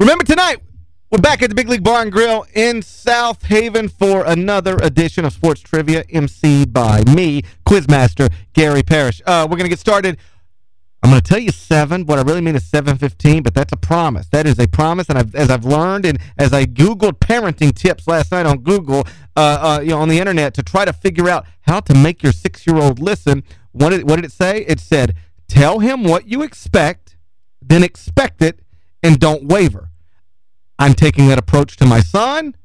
Remember tonight, we're back at the Big League Bar and Grill in South Haven for another edition of Sports Trivia, emceed by me, Quizmaster Gary Parrish. Uh, we're going to get started. I'm going to tell you 7. What I really mean is 7.15, but that's a promise. That is a promise, and I've, as I've learned and as I Googled parenting tips last night on Google, uh, uh, you know, on the Internet to try to figure out how to make your six-year-old listen, what did, what did it say? It said, tell him what you expect, then expect it, and don't waver. I'm taking that approach to my son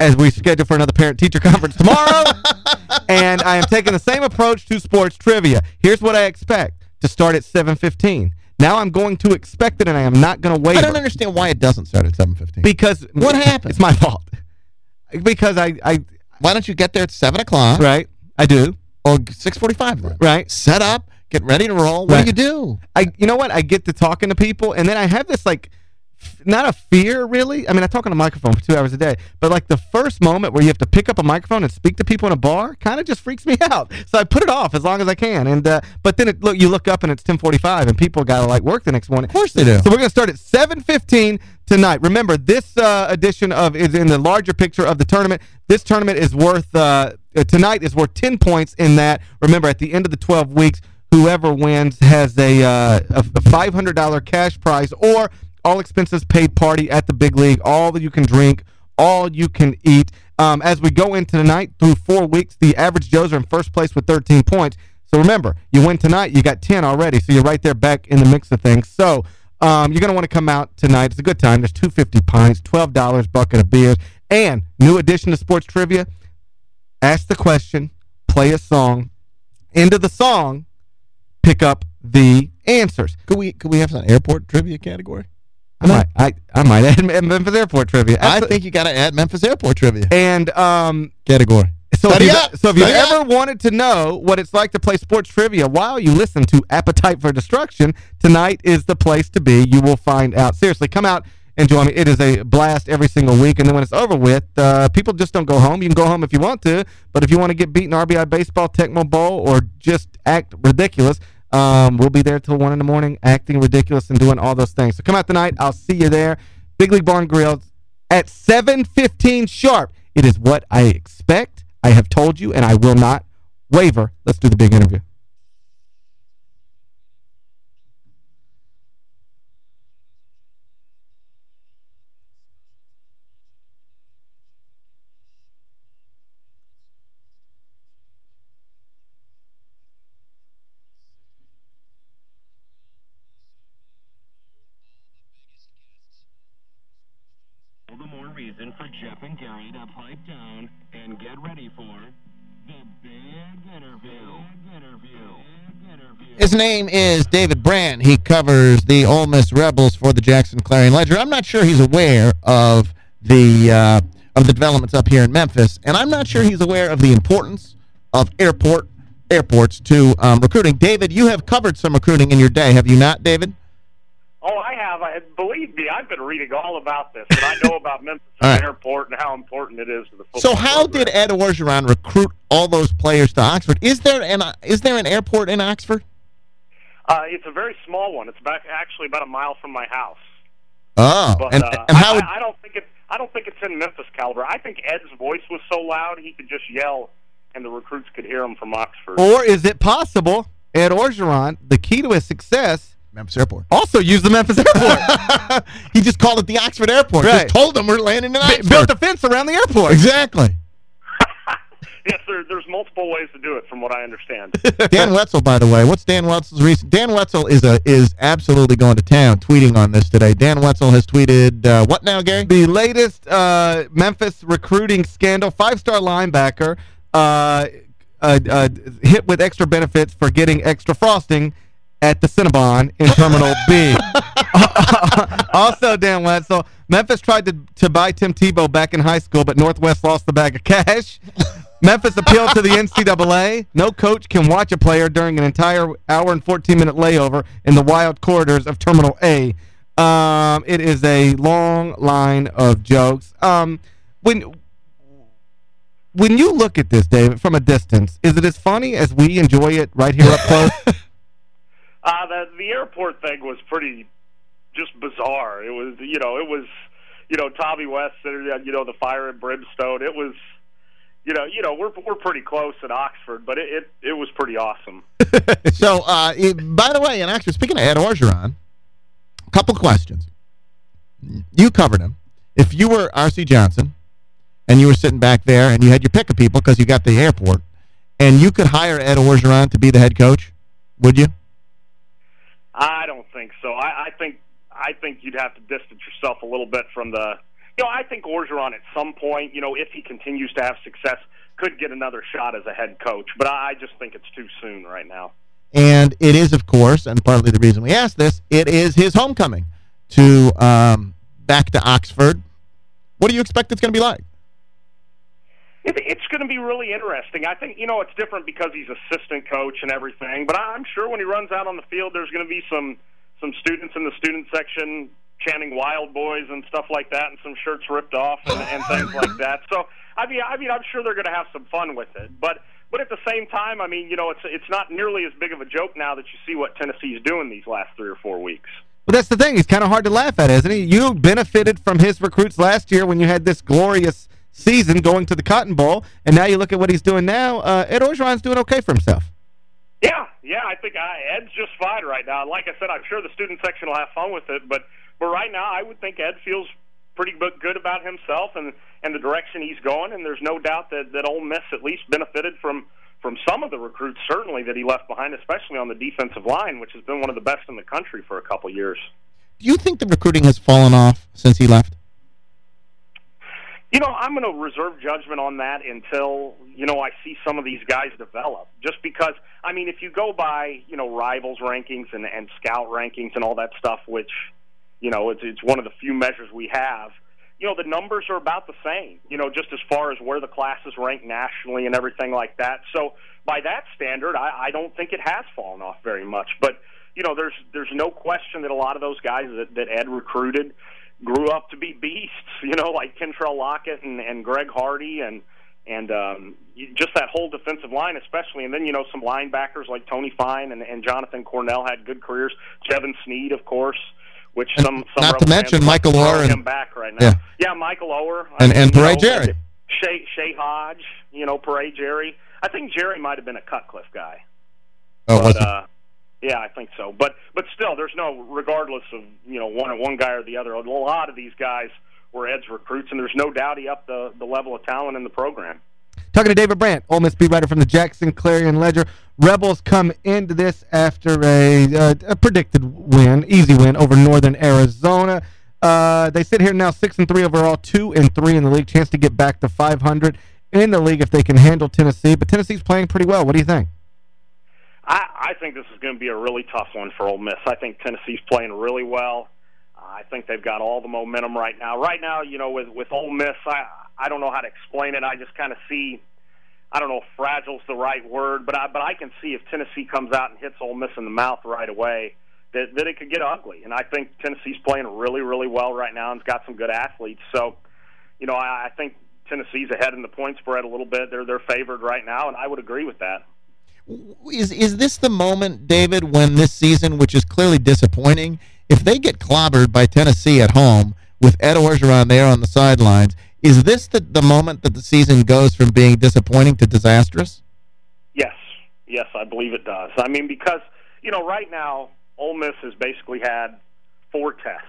as we schedule for another parent-teacher conference tomorrow. and I am taking the same approach to sports trivia. Here's what I expect to start at 7.15. Now I'm going to expect it, and I am not going to wait. I don't understand why it doesn't start at 7.15. Because what happened? It's my fault. Because I, I... Why don't you get there at 7 o'clock? Right. I do. Or 6.45 then. Right. Set up, get ready to roll. What right. do you do? I, You know what? I get to talking to people, and then I have this, like not a fear really. I mean, I talk on a microphone for two hours a day, but like the first moment where you have to pick up a microphone and speak to people in a bar kind of just freaks me out. So I put it off as long as I can. And uh, but then it, look, you look up and it's 10:45, and people got to like work the next morning. Of course they do. So we're gonna start at 7:15 tonight. Remember, this uh, edition of is in the larger picture of the tournament. This tournament is worth uh, tonight is worth 10 points in that. Remember, at the end of the 12 weeks, whoever wins has a, uh, a $500 cash prize or all expenses paid party at the big league, all that you can drink, all you can eat. Um, as we go into tonight through four weeks, the average Joes are in first place with 13 points. So remember, you win tonight, you got 10 already, so you're right there back in the mix of things. So um, you're going to want to come out tonight. It's a good time. There's 250 pints, $12 bucket of beers, and new addition to sports trivia, ask the question, play a song, end of the song, pick up the answers. Could we could we have an airport trivia category? I might, I, I might add Memphis Airport trivia. That's I think you got to add Memphis Airport trivia. And um, category. So if, you, so if you ever wanted to know what it's like to play sports trivia while you listen to Appetite for Destruction, tonight is the place to be. You will find out. Seriously, come out and join me. It is a blast every single week. And then when it's over with, uh, people just don't go home. You can go home if you want to, but if you want to get beaten RBI Baseball, Tecmo Bowl, or just act ridiculous, um, we'll be there till 1 in the morning acting ridiculous and doing all those things. So come out tonight. I'll see you there. Big League Bar and Grill at 7.15 sharp. It is what I expect. I have told you, and I will not waver. Let's do the big interview. reason for Geoff and Gary to pipe down and get ready for the big interview. Big interview. Big interview. His name is David Brandt. He covers the Ole Miss Rebels for the Jackson Clarion Ledger. I'm not sure he's aware of the uh, of the developments up here in Memphis, and I'm not sure he's aware of the importance of airport airports to um, recruiting. David, you have covered some recruiting in your day, have you not, David? Oh, I have. I, believe me, I've been reading all about this, and I know about Memphis right. Airport and how important it is to the football So how program. did Ed Orgeron recruit all those players to Oxford? Is there an is there an airport in Oxford? Uh, it's a very small one. It's about, actually about a mile from my house. Oh, but, and, uh, and how? I, I don't think it. I don't think it's in Memphis caliber. I think Ed's voice was so loud he could just yell, and the recruits could hear him from Oxford. Or is it possible Ed Orgeron, the key to his success Memphis Airport. Also used the Memphis Airport. he just called it the Oxford Airport. Right. Just told them we're landing in Oxford. built a fence around the airport. Exactly. yes, there, there's multiple ways to do it, from what I understand. Dan Wetzel, by the way, what's Dan Wetzel's recent? Dan Wetzel is a is absolutely going to town tweeting on this today. Dan Wetzel has tweeted, uh, what now, Gary? The latest uh, Memphis recruiting scandal, five-star linebacker, uh, uh, uh, hit with extra benefits for getting extra frosting at the Cinnabon in Terminal B. also, Dan Wetzel, Memphis tried to, to buy Tim Tebow back in high school, but Northwest lost the bag of cash. Memphis appealed to the NCAA. No coach can watch a player during an entire hour and 14-minute layover in the wild corridors of Terminal A. Um, it is a long line of jokes. Um, when when you look at this, David, from a distance, is it as funny as we enjoy it right here up close? Uh, the the airport thing was pretty just bizarre. It was, you know, it was, you know, Tommy West, you know, the fire and brimstone. It was, you know, you know, we're we're pretty close at Oxford, but it it, it was pretty awesome. so, uh, it, by the way, and actually, speaking of Ed Orgeron, a couple questions. You covered him. If you were R.C. Johnson and you were sitting back there and you had your pick of people because you got the airport, and you could hire Ed Orgeron to be the head coach, would you? I think so. I, I think I think you'd have to distance yourself a little bit from the. You know, I think Orgeron at some point, you know, if he continues to have success, could get another shot as a head coach. But I just think it's too soon right now. And it is, of course, and partly the reason we asked this, it is his homecoming to um, back to Oxford. What do you expect it's going to be like? It's going to be really interesting. I think you know it's different because he's assistant coach and everything. But I'm sure when he runs out on the field, there's going to be some some students in the student section chanting "Wild Boys" and stuff like that, and some shirts ripped off and, and things like that. So I mean, I mean, I'm sure they're going to have some fun with it. But but at the same time, I mean, you know, it's it's not nearly as big of a joke now that you see what Tennessee's doing these last three or four weeks. Well, that's the thing. He's kind of hard to laugh at, isn't he? You benefited from his recruits last year when you had this glorious season going to the Cotton Bowl, and now you look at what he's doing now. Uh, Ed Orgeron's doing okay for himself. Yeah, yeah, I think uh, Ed's just fine right now. Like I said, I'm sure the student section will have fun with it, but but right now, I would think Ed feels pretty good about himself and and the direction he's going. And there's no doubt that that Ole Miss at least benefited from from some of the recruits certainly that he left behind, especially on the defensive line, which has been one of the best in the country for a couple years. Do you think the recruiting has fallen off since he left? You know, I'm going to reserve judgment on that until, you know, I see some of these guys develop. Just because, I mean, if you go by, you know, rivals rankings and, and scout rankings and all that stuff, which, you know, it's, it's one of the few measures we have, you know, the numbers are about the same, you know, just as far as where the classes rank nationally and everything like that. So by that standard, I, I don't think it has fallen off very much. But, you know, there's there's no question that a lot of those guys that, that Ed recruited – grew up to be beasts, you know, like Kentrell Lockett and, and Greg Hardy and and um, just that whole defensive line, especially, and then you know some linebackers like Tony Fein and, and Jonathan Cornell had good careers. Jevan Snead, of course, which some some not to mention Michael Oher and him back right now. Yeah, yeah Michael Oher and and Peria Jerry, Shay Shay Hodge, you know Peria Jerry. I think Jerry might have been a Cutcliffe guy. Oh, but, uh, yeah, I think so. But but still, there's no regardless of you know one one guy or the other. A lot of these guys were Ed's recruits, and there's no doubt he upped the the level of talent in the program. Talking to David Brandt, Ole Miss beat writer from the Jackson Clarion Ledger. Rebels come into this after a, uh, a predicted win, easy win over Northern Arizona. Uh, they sit here now six and three overall, two and three in the league. Chance to get back to 500 in the league if they can handle Tennessee. But Tennessee's playing pretty well. What do you think? I, I think this is going to be a really tough one for Ole Miss. I think Tennessee's playing really well. Uh, I think they've got all the momentum right now. Right now, you know, with with Ole Miss, I I don't know how to explain it. I just kind of see. I don't know if fragile's the right word, but I but I can see if Tennessee comes out and hits Ole Miss in the mouth right away, that that it could get ugly. And I think Tennessee's playing really really well right now and's got some good athletes. So, you know, I, I think Tennessee's ahead in the point spread a little bit. They're they're favored right now, and I would agree with that. Is is this the moment, David, when this season, which is clearly disappointing, if they get clobbered by Tennessee at home with Ed Orgeron there on the sidelines, is this the, the moment that the season goes from being disappointing to disastrous? Yes. Yes, I believe it does. I mean, because, you know, right now, Ole Miss has basically had four tests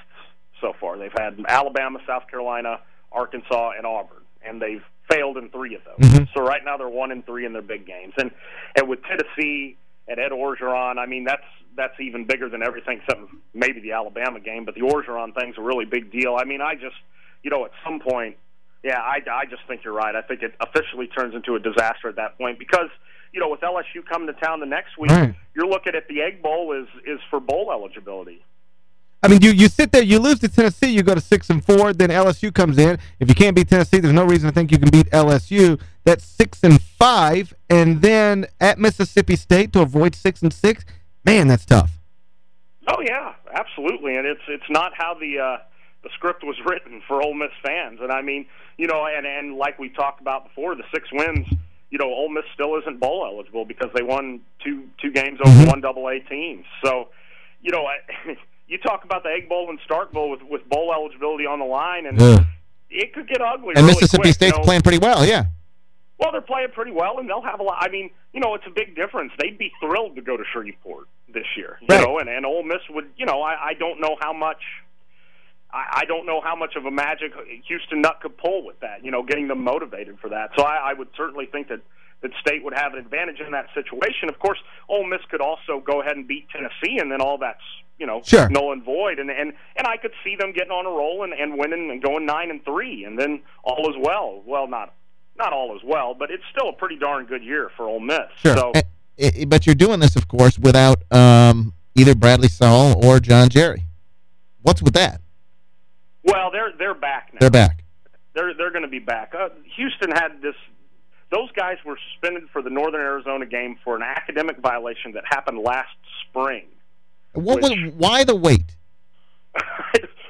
so far. They've had Alabama, South Carolina, Arkansas, and Auburn, and they've failed in three of those. Mm-hmm. So right now they're one and three in their big games, and and with Tennessee and Ed Orgeron, I mean that's that's even bigger than everything except maybe the Alabama game. But the Orgeron thing's a really big deal. I mean, I just you know at some point, yeah, I I just think you're right. I think it officially turns into a disaster at that point because you know with LSU coming to town the next week, right. you're looking at the Egg Bowl is is for bowl eligibility. I mean, you you sit there, you lose to Tennessee, you go to six and four, then LSU comes in. If you can't beat Tennessee, there's no reason to think you can beat LSU. That's six and five, and then at Mississippi State to avoid six and six. Man, that's tough. Oh yeah, absolutely, and it's it's not how the uh, the script was written for Ole Miss fans. And I mean, you know, and and like we talked about before, the six wins. You know, Ole Miss still isn't bowl eligible because they won two two games over mm -hmm. one double A teams. So, you know. I, you talk about the Egg Bowl and Starkville with with bowl eligibility on the line, and Ugh. it could get ugly. And really Mississippi quick, State's you know? playing pretty well, yeah. Well, they're playing pretty well, and they'll have a lot. I mean, you know, it's a big difference. They'd be thrilled to go to Shreveport this year, you Right. know, and and Ole Miss would. You know, I, I don't know how much. I, I don't know how much of a magic Houston Nutt could pull with that. You know, getting them motivated for that. So I, I would certainly think that that State would have an advantage in that situation. Of course, Ole Miss could also go ahead and beat Tennessee, and then all that's you know Sure. null and void. And and and I could see them getting on a roll and, and winning and going nine and three, and then all is well. Well, not not all is well, but it's still a pretty darn good year for Ole Miss. Sure. So Eh, eh, but you're doing this, of course, without um, either Bradley Sowell or John Jerry. What's with that? well, they're they're back now. They're back. They're they're going to be back. Uh, Houston had this. Those guys were suspended for the Northern Arizona game for an academic violation that happened last spring. What was, why the wait?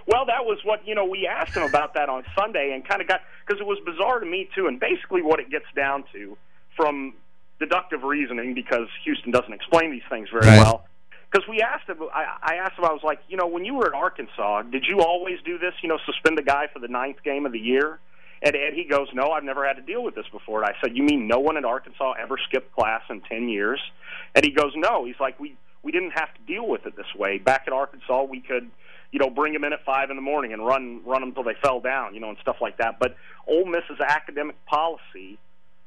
well, that was what you know. We asked him about that on Sunday, and kind of got because it was bizarre to me too. And basically, what it gets down to, from deductive reasoning, because Houston doesn't explain these things very Right. well. Because we asked him, I, I asked him, I was like, you know, when you were at Arkansas, did you always do this? You know, suspend a guy for the ninth game of the year? And, and he goes, no, I've never had to deal with this before. And I said, you mean no one at Arkansas ever skipped class in ten years? And he goes, no. He's like, we we didn't have to deal with it this way. Back at Arkansas, we could, you know, bring them in at five in the morning and run run them until they fell down, you know, and stuff like that. But Ole Miss's academic policy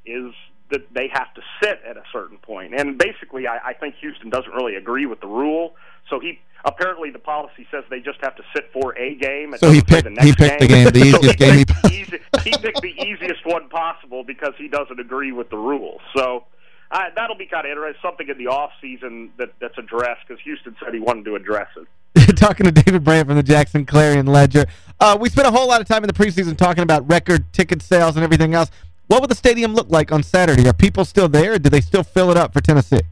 is that they have to sit at a certain point. And basically, I, I think Houston doesn't really agree with the rule. So he apparently the policy says they just have to sit for a game. So he picked- the next he picked the game. game, the So easiest he game he picked the easy, he picked the easiest one possible because he doesn't agree with the rules. So. Uh, that'll be kind of interesting. Something in the off season that that's addressed because Houston said he wanted to address it. talking to David Brandt from the Jackson Clarion Ledger. Uh, we spent a whole lot of time in the preseason talking about record ticket sales and everything else. What will the stadium look like on Saturday? Are people still there, do they still fill it up for Tennessee?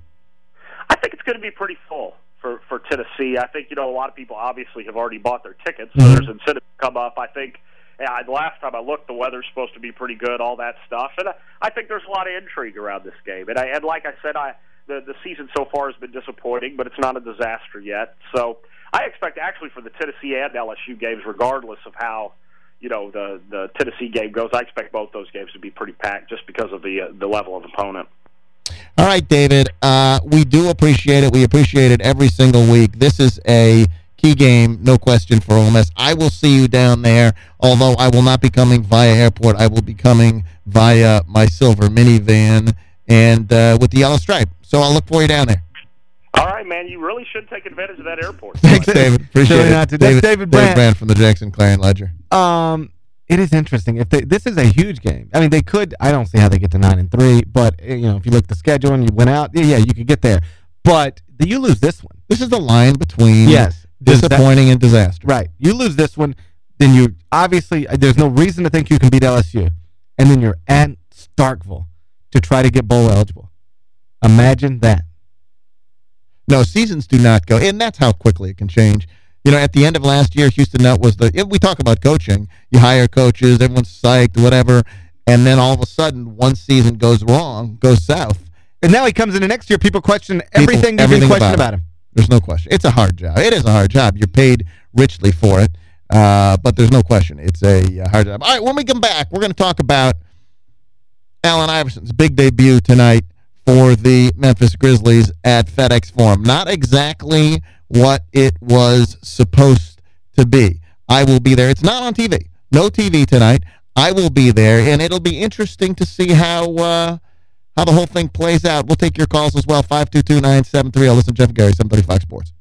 I think it's going to be pretty full for for Tennessee. I think you know a lot of people obviously have already bought their tickets, so Mhm. there's incentive to come up. I think. Yeah, the last time I looked, the weather's supposed to be pretty good, all that stuff, and I, I think there's a lot of intrigue around this game. And, I, and like I said, I the the season so far has been disappointing, but it's not a disaster yet. So I expect actually for the Tennessee and LSU games, regardless of how you know the the Tennessee game goes, I expect both those games to be pretty packed just because of the uh, the level of opponent. All right, David. Uh, we do appreciate it. We appreciate it every single week. This is a key game, no question, for Ole Miss. I will see you down there, although I will not be coming via airport. I will be coming via my silver minivan and uh, with the yellow stripe. So I'll look for you down there. All right, man, you really should take advantage of that airport. Thanks, David. Appreciate Silly it. not to. That's David Brandt. from the Jackson Clarion Ledger. Um, it is interesting. If they, this is a huge game, I mean, they could. I don't see how they get to nine and three, but eh, you know, if you look at the schedule and you went out, yeah, yeah, you could get there. But do you lose this one? This is the line between Yes, Does that- disappointing and disaster. Right. You lose this one, then you obviously uh, there's no reason to think you can beat LSU, and then you're at Starkville to try to get bowl eligible. Imagine that. No, seasons do not go, and that's how quickly it can change. You know, at the end of last year, Houston Nutt was the. If we talk about coaching, you hire coaches, everyone's psyched, whatever, and then all of a sudden, one season goes wrong, goes south. And now he comes into next year. People question everything you everything question about about him. There's no question. It's a hard job. It is a hard job. You're paid richly for it, uh, but there's no question. It's a hard job. All right, when we come back, we're going to talk about Allen Iverson's big debut tonight for the Memphis Grizzlies at FedEx Forum. Not exactly what it was supposed to be. I will be there. It's not on TV. No TV tonight. I will be there, and it'll be interesting to see how uh, how the whole thing plays out. We'll take your calls as well. 522-973. I'll listen to Geoff Gary, 730 Fox Sports.